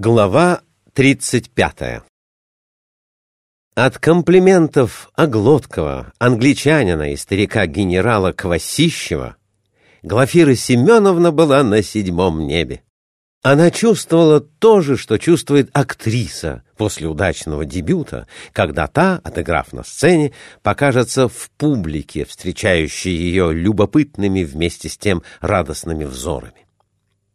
Глава 35 От комплиментов Оглоткова, англичанина и старика-генерала Квасищева Глафира Семеновна была на седьмом небе. Она чувствовала то же, что чувствует актриса после удачного дебюта, когда та, отыграв на сцене, покажется в публике, встречающей ее любопытными вместе с тем радостными взорами.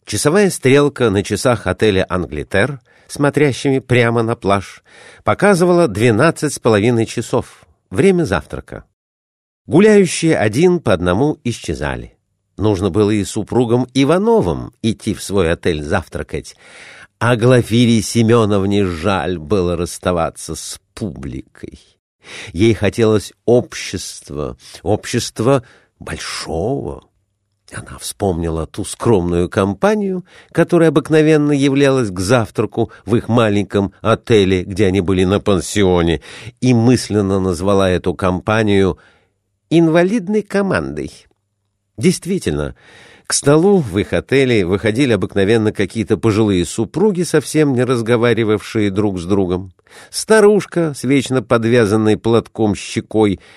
Часовая стрелка на часах отеля «Англитер», смотрящими прямо на пляж, показывала двенадцать с половиной часов, время завтрака. Гуляющие один по одному исчезали. Нужно было и супругам Ивановым идти в свой отель завтракать, а Глафире Семеновне жаль было расставаться с публикой. Ей хотелось общества, общества большого, она вспомнила ту скромную компанию, которая обыкновенно являлась к завтраку в их маленьком отеле, где они были на пансионе, и мысленно назвала эту компанию «инвалидной командой». Действительно, к столу в их отеле выходили обыкновенно какие-то пожилые супруги, совсем не разговаривавшие друг с другом. Старушка с вечно подвязанной платком щекой —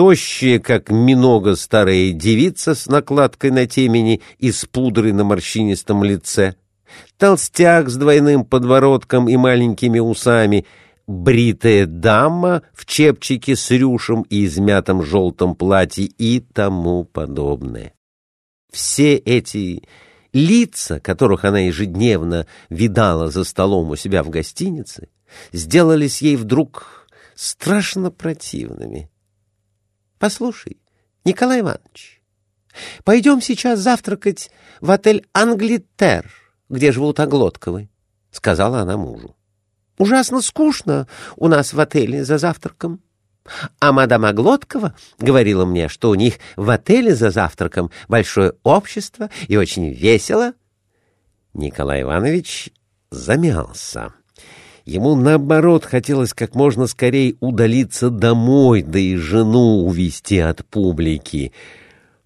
тощая, как минога старая девица с накладкой на темени и с пудрой на морщинистом лице, толстяк с двойным подбородком и маленькими усами, бритая дама в чепчике с рюшем и измятом желтом платье и тому подобное. Все эти лица, которых она ежедневно видала за столом у себя в гостинице, сделались ей вдруг страшно противными. Послушай, Николай Иванович, пойдем сейчас завтракать в отель «Англитер», где живут Оглотковы, — сказала она мужу. Ужасно скучно у нас в отеле за завтраком. А мадам Оглоткова говорила мне, что у них в отеле за завтраком большое общество и очень весело. Николай Иванович замялся. Ему, наоборот, хотелось как можно скорее удалиться домой, да и жену увести от публики.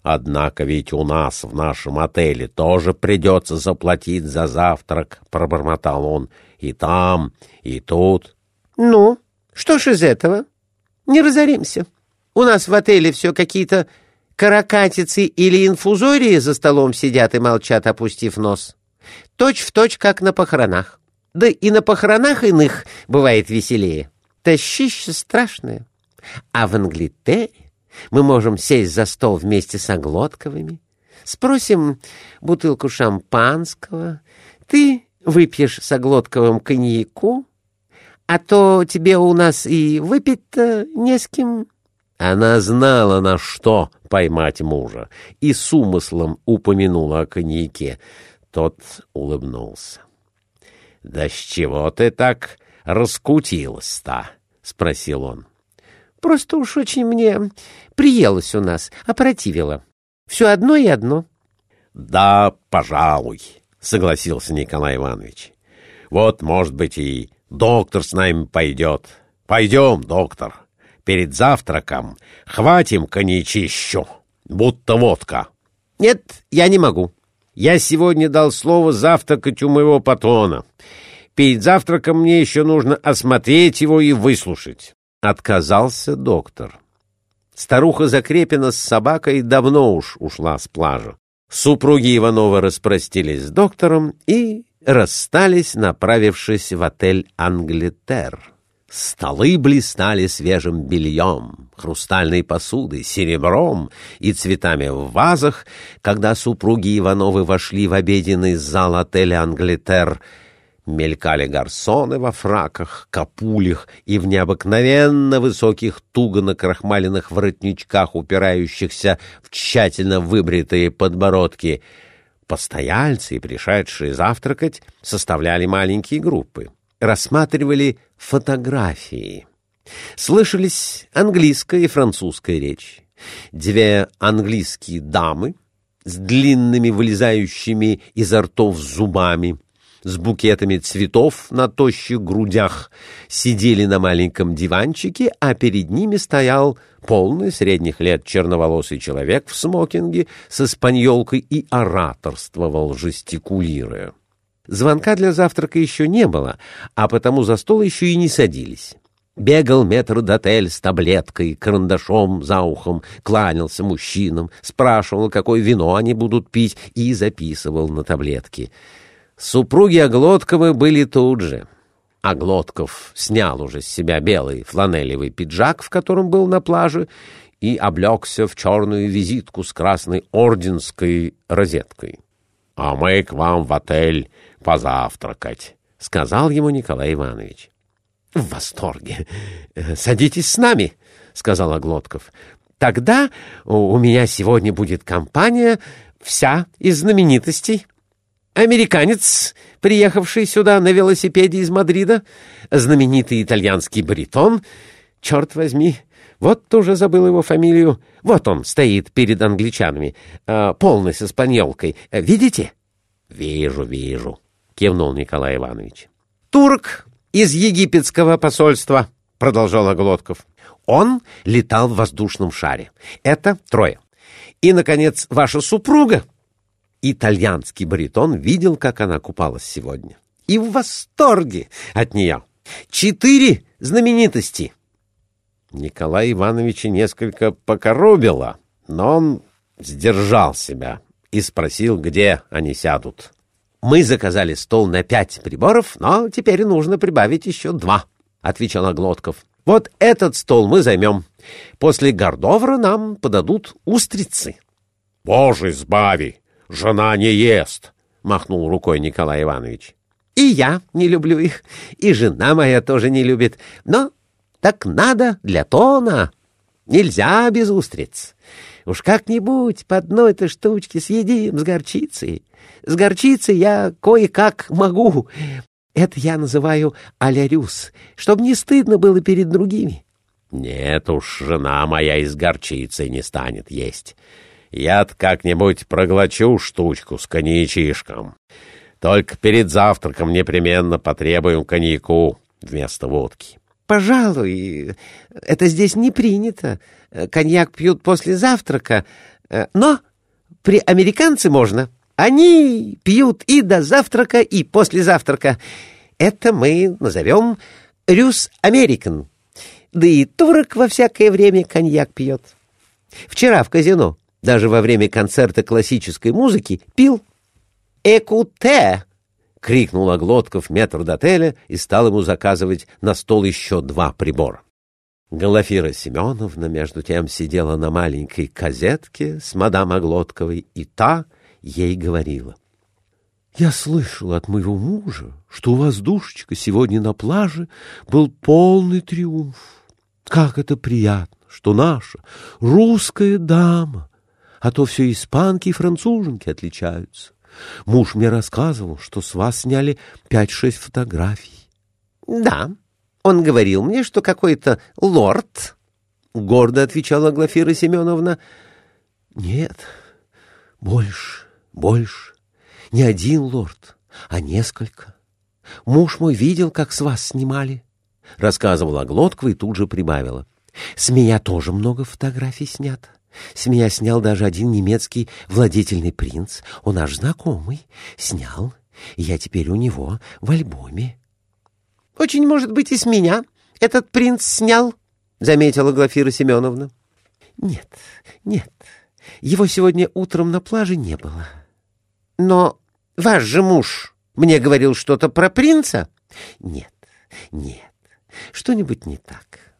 «Однако ведь у нас в нашем отеле тоже придется заплатить за завтрак», — пробормотал он. «И там, и тут». «Ну, что ж из этого? Не разоримся. У нас в отеле все какие-то каракатицы или инфузории за столом сидят и молчат, опустив нос. Точь в точь, как на похоронах. Да и на похоронах иных бывает веселее. Тащище страшное. А в Англитере мы можем сесть за стол вместе с Оглотковыми, спросим бутылку шампанского, ты выпьешь с Оглотковым коньяку, а то тебе у нас и выпить-то не с кем». Она знала, на что поймать мужа, и с умыслом упомянула о коньяке. Тот улыбнулся. — Да с чего ты так раскутилась-то? — спросил он. — Просто уж очень мне приелось у нас, опротивило. Все одно и одно. — Да, пожалуй, — согласился Николай Иванович. — Вот, может быть, и доктор с нами пойдет. Пойдем, доктор. Перед завтраком хватим коньячищу, будто водка. — Нет, я не могу. Я сегодня дал слово завтракать у моего патрона. Перед завтраком мне еще нужно осмотреть его и выслушать. Отказался доктор. Старуха Закрепина с собакой давно уж ушла с пляжа. Супруги Иванова распростились с доктором и расстались, направившись в отель «Англитер». Столы блистали свежим бельем, хрустальной посудой, серебром и цветами в вазах, когда супруги Ивановы вошли в обеденный зал отеля «Англитер». Мелькали гарсоны во фраках, капулях и в необыкновенно высоких туго накрахмаленных воротничках, упирающихся в тщательно выбритые подбородки. Постояльцы и пришедшие завтракать составляли маленькие группы рассматривали фотографии. Слышались английская и французская речь. Две английские дамы с длинными вылезающими изо ртов зубами, с букетами цветов на тощих грудях, сидели на маленьком диванчике, а перед ними стоял полный средних лет черноволосый человек в смокинге с испаньолкой и ораторствовал, жестикулируя. Звонка для завтрака еще не было, а потому за стол еще и не садились. Бегал метр дотель с таблеткой, карандашом за ухом, кланялся мужчинам, спрашивал, какое вино они будут пить, и записывал на таблетки. Супруги Оглотковы были тут же. Оглотков снял уже с себя белый фланелевый пиджак, в котором был на плаже, и облегся в черную визитку с красной орденской розеткой. — А мы к вам в отель позавтракать, — сказал ему Николай Иванович. — В восторге. Садитесь с нами, — сказал Оглотков. — Тогда у меня сегодня будет компания вся из знаменитостей. Американец, приехавший сюда на велосипеде из Мадрида, знаменитый итальянский баритон, черт возьми, вот тоже забыл его фамилию. Вот он стоит перед англичанами, э, полный с испаньолкой. Видите? — Вижу, вижу, — кивнул Николай Иванович. — Турок из египетского посольства, — продолжал Оглотков. Он летал в воздушном шаре. Это трое. И, наконец, ваша супруга. Итальянский баритон видел, как она купалась сегодня. И в восторге от нее. Четыре знаменитости. Николай Ивановича несколько покоробило, но он сдержал себя и спросил, где они сядут. «Мы заказали стол на пять приборов, но теперь нужно прибавить еще два», — отвечал Оглотков. «Вот этот стол мы займем. После гордовра нам подадут устрицы». «Боже, избави! Жена не ест!» — махнул рукой Николай Иванович. «И я не люблю их, и жена моя тоже не любит, но так надо для тона. Нельзя без устриц. Уж как-нибудь по одной-то штучке съедим с горчицей. С горчицей я кое-как могу. Это я называю алярюс, чтобы не стыдно было перед другими. Нет уж, жена моя из горчицы не станет есть. я как-нибудь проглочу штучку с коньячишком. Только перед завтраком непременно потребуем коньяку вместо водки. Пожалуй, это здесь не принято. Коньяк пьют после завтрака, но при американце можно. Они пьют и до завтрака, и после завтрака. Это мы назовем «рюс американ». Да и турок во всякое время коньяк пьет. Вчера в казино, даже во время концерта классической музыки, пил «экуте» — крикнул Оглотков метрдотеля и стал ему заказывать на стол еще два прибора. Глафира Семеновна, между тем, сидела на маленькой казетке с мадам Оглотковой, и та ей говорила. — Я слышала от моего мужа, что у вас, душечка, сегодня на плаже был полный триумф. Как это приятно, что наша русская дама, а то все испанки и француженки отличаются. Муж мне рассказывал, что с вас сняли пять-шесть фотографий. — Да, он говорил мне, что какой-то лорд, — гордо отвечала Глафира Семеновна. — Нет, больше, больше. Не один лорд, а несколько. Муж мой видел, как с вас снимали, — рассказывала Глоткова и тут же прибавила. — С меня тоже много фотографий снято. С меня снял даже один немецкий владетельный принц. Он наш знакомый. Снял. Я теперь у него в альбоме. — Очень, может быть, и с меня этот принц снял, — заметила Глафира Семеновна. — Нет, нет, его сегодня утром на плаже не было. — Но ваш же муж мне говорил что-то про принца? — Нет, нет, что-нибудь не так.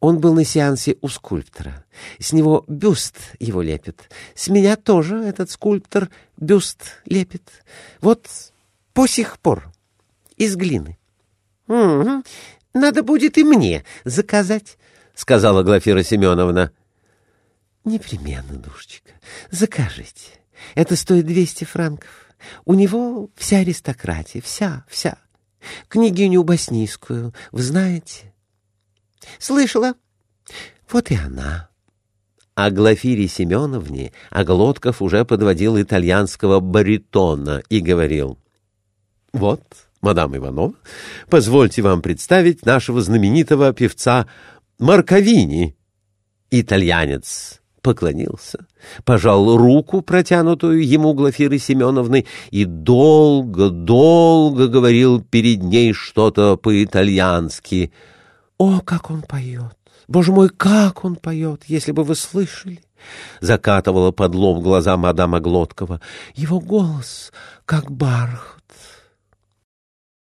Он был на сеансе у скульптора. С него бюст его лепит. С меня тоже этот скульптор бюст лепит. Вот по сих пор. Из глины. — Угу. Надо будет и мне заказать, — сказала Глафира Семеновна. — Непременно, душечка, закажите. Это стоит двести франков. У него вся аристократия, вся, вся. Княгиню Боснийскую, вы знаете? Слышала. Вот и она. А Глафире Семеновне Оглотков уже подводил итальянского баритона и говорил. Вот, мадам Иванов, позвольте вам представить нашего знаменитого певца Марковини. Итальянец поклонился, пожал руку, протянутую ему Глафиры Семеновны, и долго-долго говорил перед ней что-то по-итальянски. «О, как он поет! Боже мой, как он поет, если бы вы слышали!» Закатывала под лоб глаза мадама Глоткова. «Его голос, как бархат,